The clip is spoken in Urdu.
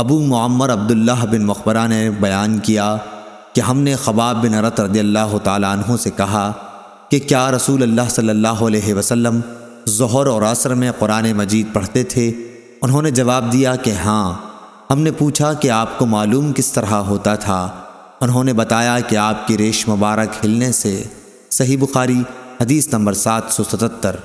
ابو معمر عبداللہ بن مخبرہ نے بیان کیا کہ ہم نے خباب بن عرت رضی اللہ تعالیٰ عنہ سے کہا کہ کیا رسول اللہ صلی اللہ علیہ وسلم ظہر اور عصر میں قرآن مجید پڑھتے تھے؟ انہوں نے جواب دیا کہ ہاں۔ ہم نے پوچھا کہ آپ کو معلوم کس طرح ہوتا تھا؟ انہوں نے بتایا کہ آپ کی ریش مبارک ہلنے سے صحیح بخاری حدیث نمبر سات سو ستتر۔